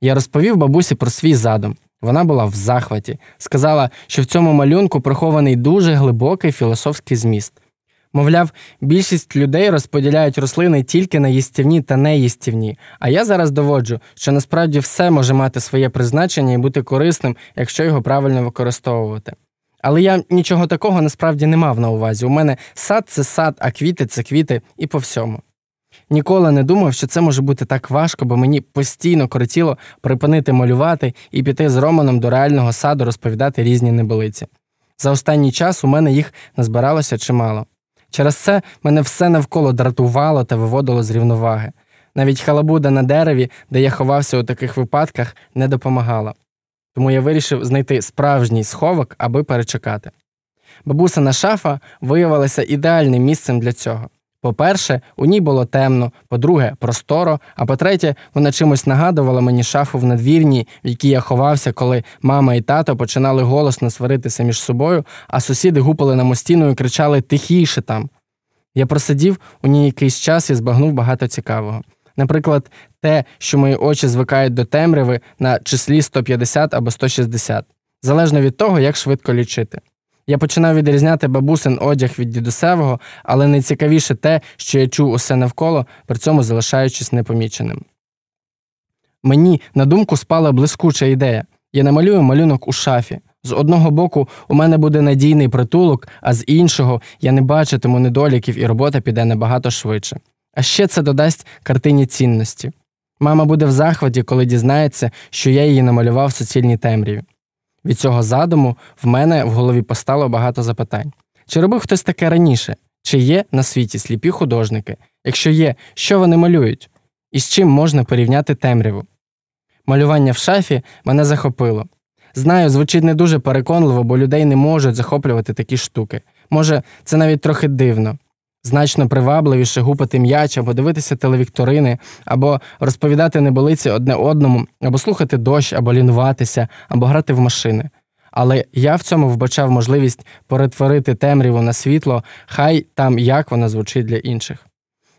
Я розповів бабусі про свій задум. Вона була в захваті, сказала, що в цьому малюнку прихований дуже глибокий філософський зміст. Мовляв, більшість людей розподіляють рослини тільки на їстівні та неїстівні, а я зараз доводжу, що насправді все може мати своє призначення і бути корисним, якщо його правильно використовувати. Але я нічого такого насправді не мав на увазі. У мене сад це сад, а квіти це квіти і по всьому. Ніколи не думав, що це може бути так важко, бо мені постійно коротіло припинити малювати і піти з Романом до реального саду розповідати різні небелиці. За останній час у мене їх назбиралося чимало. Через це мене все навколо дратувало та виводило з рівноваги. Навіть халабуда на дереві, де я ховався у таких випадках, не допомагала. Тому я вирішив знайти справжній сховок, аби перечекати. Бабусина шафа виявилася ідеальним місцем для цього. По-перше, у ній було темно, по-друге, просторо, а по-третє, вона чимось нагадувала мені шафу в надвірні, в якій я ховався, коли мама і тато починали голосно сваритися між собою, а сусіди гупали на мостіну і кричали Тихіше там. Я просидів у ній якийсь час і збагнув багато цікавого. Наприклад, те, що мої очі звикають до темряви на числі 150 або 160, залежно від того, як швидко лічити. Я починав відрізняти бабусин одяг від дідусевого, але найцікавіше те, що я чув усе навколо, при цьому залишаючись непоміченим. Мені на думку спала блискуча ідея я намалюю малюнок у шафі. З одного боку, у мене буде надійний притулок, а з іншого я не бачитиму недоліків і робота піде набагато швидше. А ще це додасть картині цінності. Мама буде в захваті, коли дізнається, що я її намалював в суцільній темряві. Від цього задуму в мене в голові постало багато запитань. Чи робив хтось таке раніше? Чи є на світі сліпі художники? Якщо є, що вони малюють? І з чим можна порівняти темряву? Малювання в шафі мене захопило. Знаю, звучить не дуже переконливо, бо людей не можуть захоплювати такі штуки. Може, це навіть трохи дивно значно привабливіше гупати м'яч або дивитися телевікторини, або розповідати неболиці одне одному, або слухати дощ, або лінуватися, або грати в машини. Але я в цьому вбачав можливість перетворити темряву на світло, хай там як вона звучить для інших.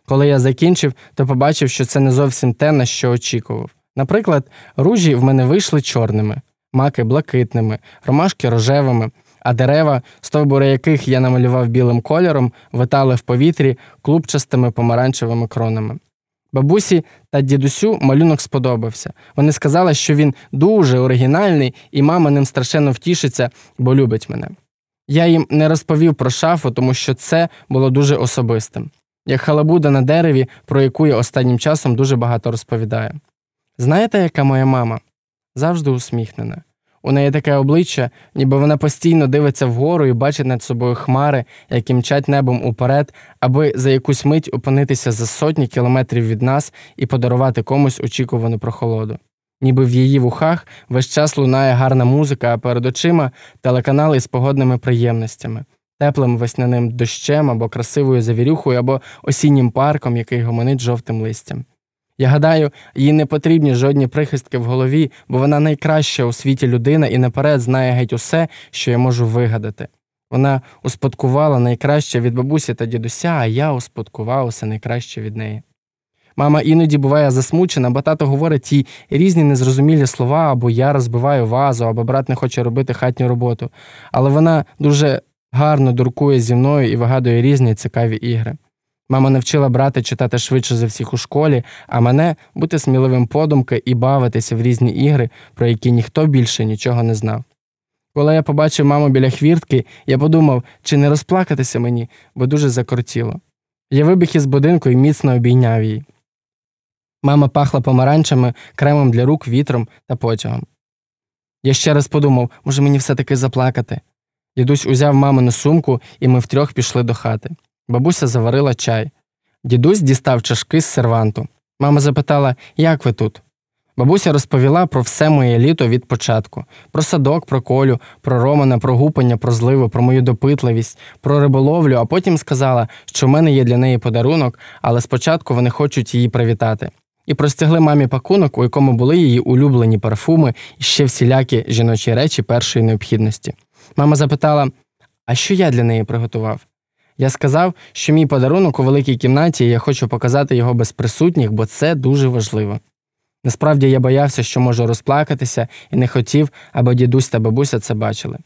Коли я закінчив, то побачив, що це не зовсім те, на що очікував. Наприклад, ружі в мене вийшли чорними, маки блакитними, ромашки рожевими, а дерева, стовбури яких я намалював білим кольором, витали в повітрі клубчастими помаранчевими кронами. Бабусі та дідусю малюнок сподобався. Вони сказали, що він дуже оригінальний, і мама ним страшенно втішиться, бо любить мене. Я їм не розповів про шафу, тому що це було дуже особистим, як халабуда на дереві, про яку я останнім часом дуже багато розповідаю. Знаєте, яка моя мама? Завжди усміхнена. У неї таке обличчя, ніби вона постійно дивиться вгору і бачить над собою хмари, які мчать небом уперед, аби за якусь мить опинитися за сотні кілометрів від нас і подарувати комусь очікувану прохолоду. Ніби в її вухах весь час лунає гарна музика, а перед очима телеканали з погодними приємностями, теплим весняним дощем або красивою завірюхою, або осіннім парком, який гомонить жовтим листям. Я гадаю, їй не потрібні жодні прихистки в голові, бо вона найкраща у світі людина і наперед знає геть усе, що я можу вигадати. Вона успадкувала найкраще від бабусі та дідуся, а я успадкував усе найкраще від неї. Мама іноді буває засмучена, бо тато говорить їй різні незрозумілі слова, або я розбиваю вазу, або брат не хоче робити хатню роботу, але вона дуже гарно дуркує зі мною і вигадує різні цікаві ігри. Мама навчила брата читати швидше за всіх у школі, а мене бути сміливим подумки і бавитися в різні ігри, про які ніхто більше нічого не знав. Коли я побачив маму біля хвіртки, я подумав, чи не розплакатися мені, бо дуже закортіло. Я вибіг із будинку і міцно обійняв її. Мама пахла помаранчами, кремом для рук, вітром та потягом. Я ще раз подумав, може мені все таки заплакати. Дідусь узяв мамину сумку, і ми втрьох пішли до хати. Бабуся заварила чай. Дідусь дістав чашки з серванту. Мама запитала, як ви тут? Бабуся розповіла про все моє літо від початку: про садок, про колю, про Романа, про гупання, про зливу, про мою допитливість, про риболовлю, а потім сказала, що в мене є для неї подарунок, але спочатку вони хочуть її привітати. І простягли мамі пакунок, у якому були її улюблені парфуми і ще всілякі жіночі речі першої необхідності. Мама запитала, а що я для неї приготував? Я сказав, що мій подарунок у великій кімнаті, і я хочу показати його без присутніх, бо це дуже важливо. Насправді я боявся, що можу розплакатися, і не хотів, аби дідусь та бабуся це бачили.